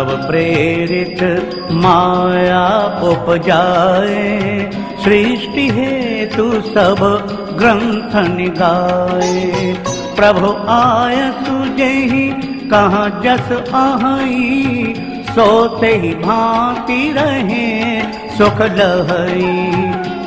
प्रेरित माया उपजाए सृष्टि हेतु सब ग्रंथ निगाए। प्रभु आय सुजहि कहाँ जस आहई सोते ही भांति रहे सुख लहई।